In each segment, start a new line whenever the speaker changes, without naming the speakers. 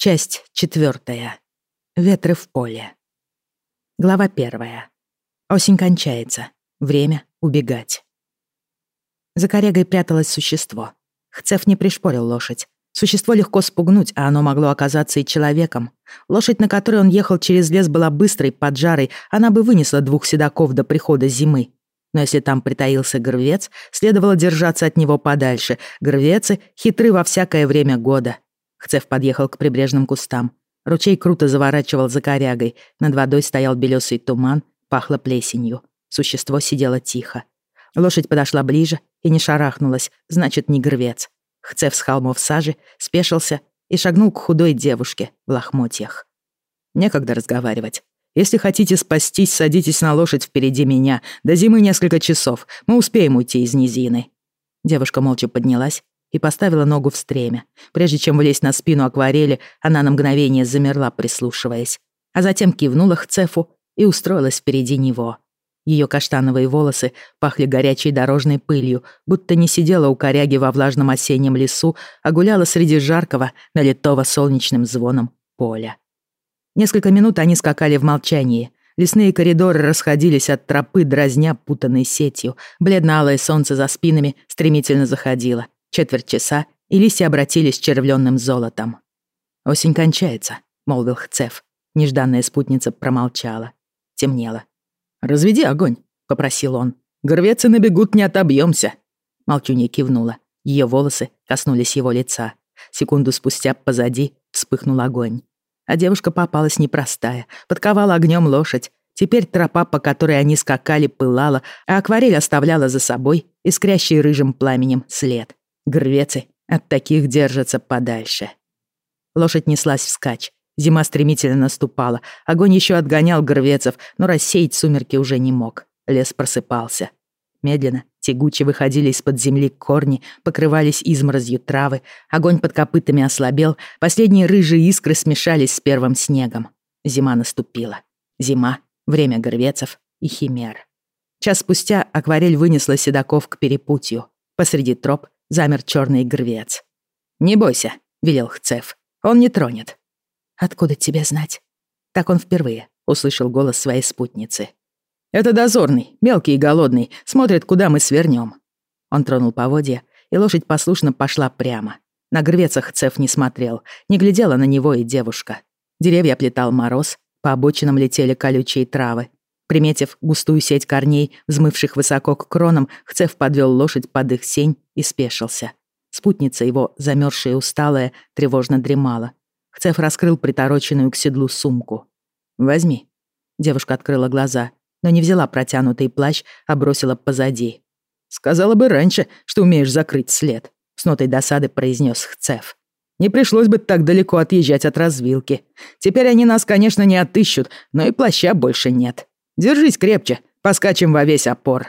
Часть четвертая. Ветры в поле. Глава первая. Осень кончается. Время убегать. За корягой пряталось существо. Хцев не пришпорил лошадь. Существо легко спугнуть, а оно могло оказаться и человеком. Лошадь, на которой он ехал через лес, была быстрой, поджарой, она бы вынесла двух седаков до прихода зимы. Но если там притаился грвец, следовало держаться от него подальше. Грвецы хитры во всякое время года. Хцев подъехал к прибрежным кустам. Ручей круто заворачивал за корягой. Над водой стоял белесый туман, пахло плесенью. Существо сидело тихо. Лошадь подошла ближе и не шарахнулась, значит, не грвец. Хцев с холмов сажи спешился и шагнул к худой девушке в лохмотьях. Некогда разговаривать. Если хотите спастись, садитесь на лошадь впереди меня. До зимы несколько часов. Мы успеем уйти из низины». Девушка молча поднялась и поставила ногу в стремя. Прежде чем влезть на спину акварели, она на мгновение замерла, прислушиваясь. А затем кивнула к Цефу и устроилась впереди него. Ее каштановые волосы пахли горячей дорожной пылью, будто не сидела у коряги во влажном осеннем лесу, а гуляла среди жаркого, налитого солнечным звоном поля. Несколько минут они скакали в молчании. Лесные коридоры расходились от тропы, дразня путанной сетью. Бледно-алое солнце за спинами стремительно заходило. Четверть часа, и листья обратились червленным золотом. «Осень кончается», — молвил Хцев. Нежданная спутница промолчала. Темнело. «Разведи огонь», — попросил он. «Горвецы набегут, не отобьемся. Молчунья кивнула. Ее волосы коснулись его лица. Секунду спустя позади вспыхнул огонь. А девушка попалась непростая, подковала огнем лошадь. Теперь тропа, по которой они скакали, пылала, а акварель оставляла за собой искрящий рыжим пламенем след. Грвецы от таких держатся подальше. Лошадь неслась вскачь. Зима стремительно наступала. Огонь еще отгонял грвецов, но рассеять сумерки уже не мог. Лес просыпался. Медленно, тягуче выходили из-под земли корни, покрывались изморозью травы, огонь под копытами ослабел, последние рыжие искры смешались с первым снегом. Зима наступила. Зима, время горвецов и химер. Час спустя акварель вынесла седаков к перепутью. Посреди троп замер черный грвец. «Не бойся», — велел Хцев. «Он не тронет». «Откуда тебе знать?» Так он впервые услышал голос своей спутницы. «Это дозорный, мелкий и голодный, смотрит, куда мы свернем. Он тронул поводья, и лошадь послушно пошла прямо. На грвецах Цеф не смотрел, не глядела на него и девушка. Деревья оплетал мороз, по обочинам летели колючие травы. Приметив густую сеть корней, взмывших высоко к кронам, Хцев подвел лошадь под их сень и спешился. Спутница его, замерзшая и усталая, тревожно дремала. Хцев раскрыл притороченную к седлу сумку. «Возьми». Девушка открыла глаза но не взяла протянутый плащ, а бросила позади. «Сказала бы раньше, что умеешь закрыть след», — с нотой досады произнес Хцев. «Не пришлось бы так далеко отъезжать от развилки. Теперь они нас, конечно, не отыщут, но и плаща больше нет. Держись крепче, поскачем во весь опор».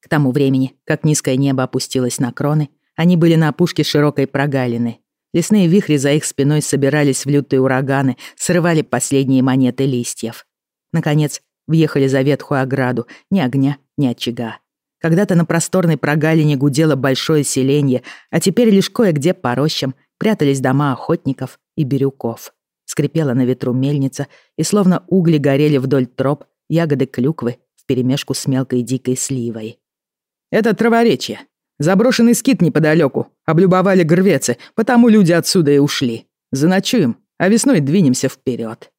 К тому времени, как низкое небо опустилось на кроны, они были на опушке широкой прогалины. Лесные вихри за их спиной собирались в лютые ураганы, срывали последние монеты листьев. Наконец, въехали за ветхую ограду, ни огня, ни очага. Когда-то на просторной прогалине гудело большое селение, а теперь лишь кое-где по рощам прятались дома охотников и бирюков. Скрипела на ветру мельница, и словно угли горели вдоль троп ягоды клюквы вперемешку с мелкой дикой сливой. «Это траворечье. Заброшенный скит неподалеку. Облюбовали грвецы, потому люди отсюда и ушли. Заночуем, а весной двинемся вперед.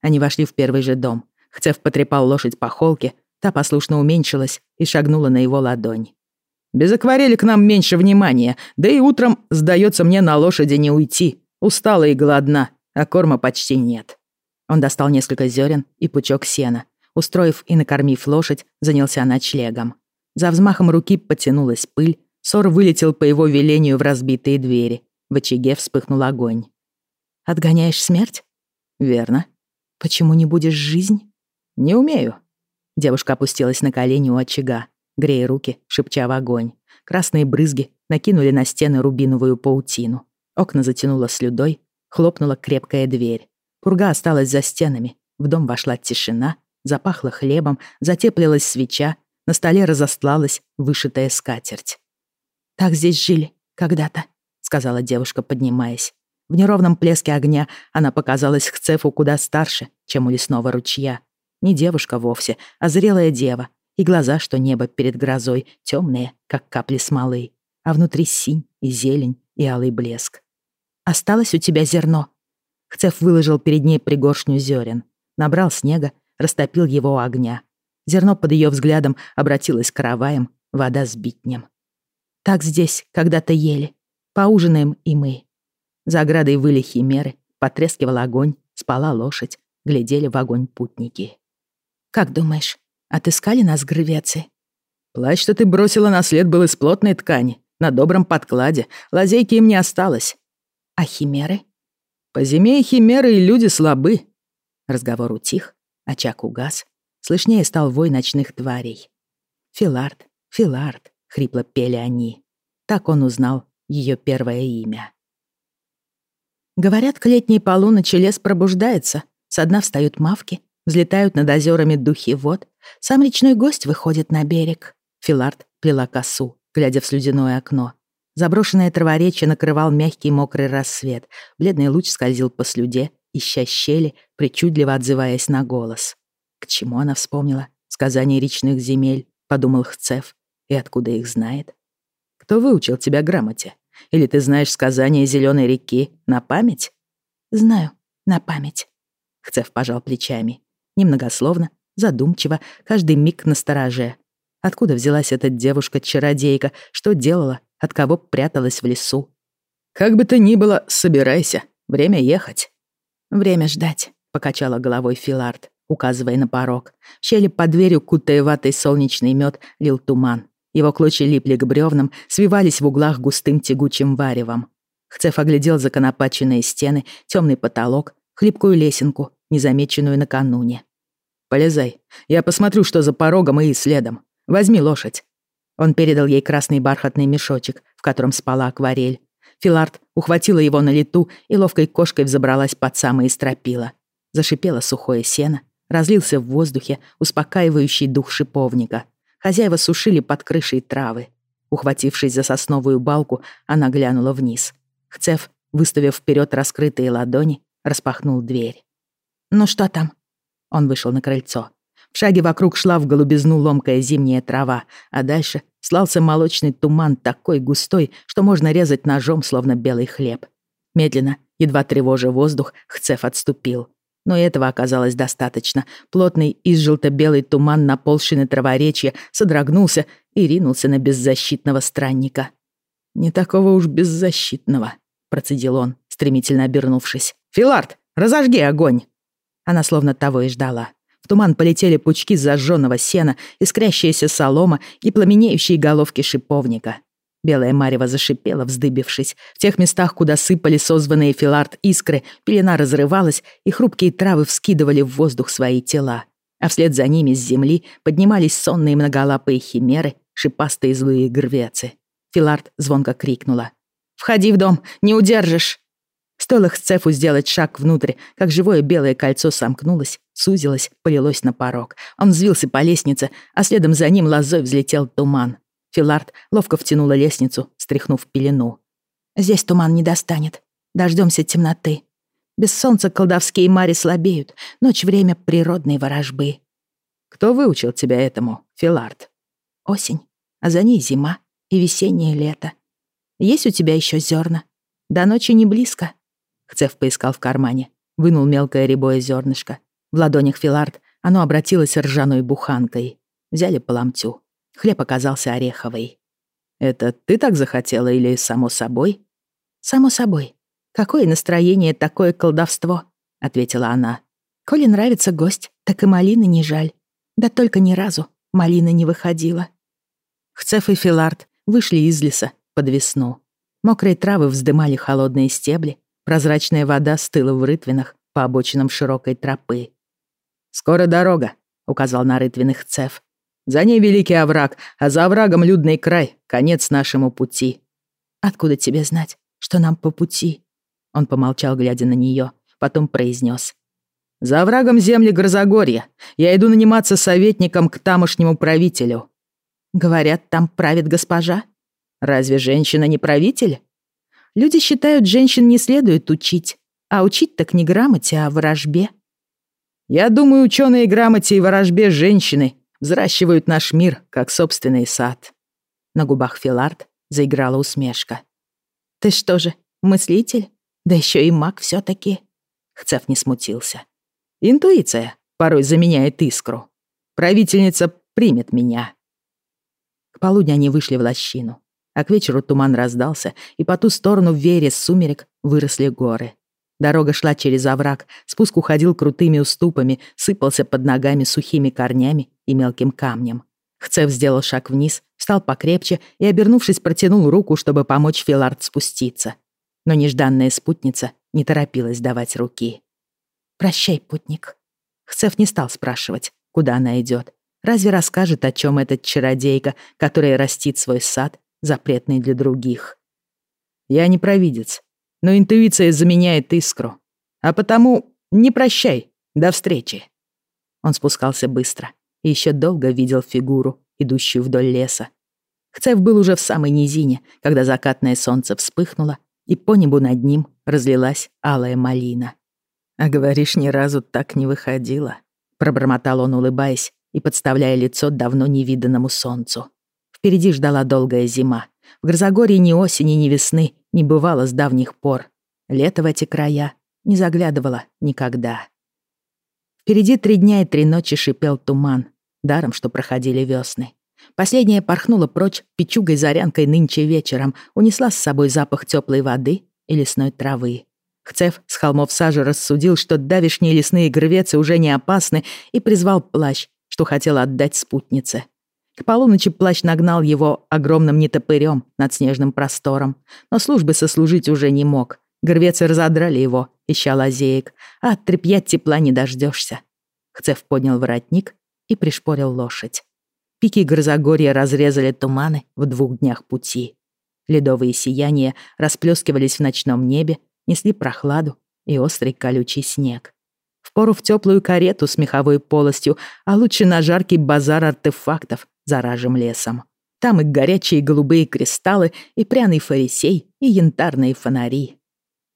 Они вошли в первый же дом. Хцев потрепал лошадь по холке, та послушно уменьшилась и шагнула на его ладонь. «Без акварели к нам меньше внимания, да и утром, сдается мне, на лошади не уйти. Устала и голодна, а корма почти нет». Он достал несколько зерен и пучок сена. Устроив и накормив лошадь, занялся ночлегом. За взмахом руки потянулась пыль, Сор вылетел по его велению в разбитые двери. В очаге вспыхнул огонь. «Отгоняешь смерть?» «Верно». «Почему не будешь жизнь?» «Не умею». Девушка опустилась на колени у очага, грея руки, шепча в огонь. Красные брызги накинули на стены рубиновую паутину. Окна затянуло слюдой, хлопнула крепкая дверь. Пурга осталась за стенами. В дом вошла тишина, запахло хлебом, затеплилась свеча, на столе разостлалась вышитая скатерть. «Так здесь жили когда-то», — сказала девушка, поднимаясь. В неровном плеске огня она показалась Хцефу куда старше, чем у лесного ручья. Не девушка вовсе, а зрелая дева, и глаза, что небо перед грозой, темные, как капли смолы, а внутри синь и зелень и алый блеск. «Осталось у тебя зерно?» Хцеф выложил перед ней пригоршню зерен, набрал снега, растопил его огня. Зерно под ее взглядом обратилось караваем, вода с битнем. «Так здесь когда-то ели. Поужинаем и мы». За оградой выли химеры, потрескивал огонь, спала лошадь, глядели в огонь путники. «Как думаешь, отыскали нас грывецы?»
«Плащ, что ты бросила на след, был из плотной ткани, на добром подкладе, лазейки им не осталось».
«А химеры?»
«По зиме и химеры, и люди слабы».
Разговор утих, очаг угас, слышнее стал вой ночных тварей. «Филард, Филард», — хрипло пели они. Так он узнал ее первое имя. Говорят, к летней полуночи лес пробуждается, со дна встают мавки, взлетают над озерами духи вод, сам речной гость выходит на берег. Филард плела косу, глядя в слюдяное окно. Заброшенное траворечье накрывал мягкий мокрый рассвет, бледный луч скользил по слюде, ища щели, причудливо отзываясь на голос. К чему она вспомнила? Сказания речных земель, подумал Хцев, и откуда их знает? Кто выучил тебя грамоте? Или ты знаешь сказания Зеленой реки на память? Знаю, на память. Хцев пожал плечами. Немногословно, задумчиво, каждый миг настороже. Откуда взялась эта девушка-чародейка? Что делала? От кого пряталась в лесу?
«Как бы то ни было, собирайся. Время ехать».
«Время ждать», — покачала головой Филард, указывая на порог. В щели под дверью, кутая ватой солнечный мед, лил туман. Его клочья липли к бревнам, свивались в углах густым тягучим варевом. Хцеф оглядел законопаченные стены, темный потолок, хлипкую лесенку, незамеченную накануне.
«Полезай. Я посмотрю, что за порогом и следом. Возьми лошадь».
Он передал ей красный бархатный мешочек, в котором спала акварель. Филард ухватила его на лету и ловкой кошкой взобралась под самые стропила. Зашипело сухое сено, разлился в воздухе успокаивающий дух шиповника. Хозяева сушили под крышей травы. Ухватившись за сосновую балку, она глянула вниз. Хцев, выставив вперед раскрытые ладони, распахнул дверь. «Ну что там?» Он вышел на крыльцо. В шаге вокруг шла в голубизну ломкая зимняя трава, а дальше слался молочный туман такой густой, что можно резать ножом, словно белый хлеб. Медленно, едва тревожа воздух, Хцев отступил. Но этого оказалось достаточно. Плотный из желто-белый туман, наползший траворечье, содрогнулся и ринулся на беззащитного странника. «Не такого уж беззащитного», — процедил он, стремительно обернувшись. «Филард, разожги огонь!» Она словно того и ждала. Туман полетели пучки зажженного сена, искрящаяся солома и пламенеющие головки шиповника. Белая марево зашипела, вздыбившись. В тех местах, куда сыпали созванные филард искры, пелена разрывалась, и хрупкие травы вскидывали в воздух свои тела. А вслед за ними с земли поднимались сонные многолапые химеры, шипастые злые грвецы. Филард звонко крикнула. «Входи в дом, не удержишь!» Стоило Хцефу сделать шаг внутрь, как живое белое кольцо сомкнулось, сузилось, полилось на порог. Он взвился по лестнице, а следом за ним лозой взлетел туман. Филард ловко втянула лестницу, стряхнув пелену. «Здесь туман не достанет. Дождемся темноты. Без солнца колдовские мари слабеют. Ночь — время природной ворожбы».
«Кто выучил тебя этому, Филард?»
«Осень, а за ней зима и весеннее лето. Есть у тебя еще зерна? До ночи не близко». Хцев поискал в кармане, вынул мелкое рябое зернышко. В ладонях Филард оно обратилось ржаной буханкой. Взяли по ломтю. Хлеб оказался ореховый.
«Это ты так захотела или само собой?»
«Само собой. Какое настроение, такое колдовство?» — ответила она. «Коли нравится гость, так и малины не жаль. Да только ни разу малина не выходила». Хцеф и Филард вышли из леса под весну. Мокрые травы вздымали холодные стебли, прозрачная вода стыла в рытвинах по обочинам широкой тропы.
«Скоро дорога», — указал на рытвинах Цеф. За ней великий овраг, а за оврагом людный край, конец нашему пути».
«Откуда тебе знать, что нам по пути?» Он помолчал, глядя на нее, потом произнес:
«За оврагом земли Грозогорья. Я иду наниматься советником к тамошнему правителю».
«Говорят, там правит госпожа».
«Разве женщина не правитель?»
Люди считают, женщин не следует учить. А учить так не грамоте, а ворожбе.
Я думаю, ученые грамоте и ворожбе женщины взращивают наш мир, как собственный сад.
На губах Филард заиграла усмешка. Ты что же, мыслитель? Да еще и маг все таки Хцев не смутился.
Интуиция порой заменяет искру. Правительница примет меня.
К полудню они вышли в лощину, а к вечеру туман раздался, и по ту сторону в веере сумерек выросли горы. Дорога шла через овраг, спуск уходил крутыми уступами, сыпался под ногами сухими корнями и мелким камнем. Хцев сделал шаг вниз, встал покрепче и, обернувшись, протянул руку, чтобы помочь Филард спуститься. Но нежданная спутница не торопилась давать руки. «Прощай, путник». Хцев не стал спрашивать, куда она идет. Разве расскажет, о чем этот чародейка, которая растит свой сад, запретный для других?
«Я не провидец», но интуиция заменяет искру. А потому не прощай, до встречи.
Он спускался быстро и еще долго видел фигуру, идущую вдоль леса. Хцев был уже в самой низине, когда закатное солнце вспыхнуло, и по небу над ним разлилась алая малина. «А говоришь, ни разу так не выходила», — пробормотал он, улыбаясь и подставляя лицо давно невиданному солнцу. Впереди ждала долгая зима. В Грозогорье ни осени, ни весны не бывало с давних пор. Лето в эти края не заглядывало никогда. Впереди три дня и три ночи шипел туман, даром, что проходили весны. Последняя порхнула прочь печугой-зарянкой нынче вечером, унесла с собой запах теплой воды и лесной травы. Хцев с холмов сажи рассудил, что давишние лесные грвецы уже не опасны, и призвал плащ, что хотел отдать спутнице. К полуночи плащ нагнал его огромным нетопырем над снежным простором, но службы сослужить уже не мог. Горвецы разодрали его, ища лазеек, а от тряпья тепла не дождешься. Хцев поднял воротник и пришпорил лошадь. Пики Грозогорья разрезали туманы в двух днях пути. Ледовые сияния расплескивались в ночном небе, несли прохладу и острый колючий снег. Впору в теплую карету с меховой полостью, а лучше на жаркий базар артефактов, заражим лесом. Там и горячие голубые кристаллы, и пряный фарисей, и янтарные фонари.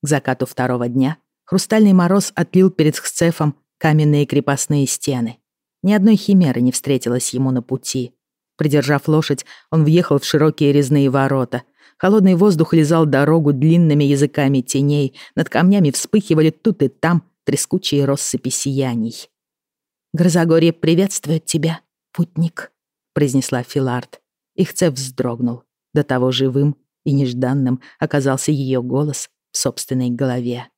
К закату второго дня хрустальный мороз отлил перед Хцефом каменные крепостные стены. Ни одной химеры не встретилось ему на пути. Придержав лошадь, он въехал в широкие резные ворота. Холодный воздух лизал дорогу длинными языками теней, над камнями вспыхивали тут и там трескучие россыпи сияний. «Грозогорье приветствует тебя, путник», произнесла Филард. Ихцев вздрогнул. До того живым и нежданным оказался ее голос в собственной голове.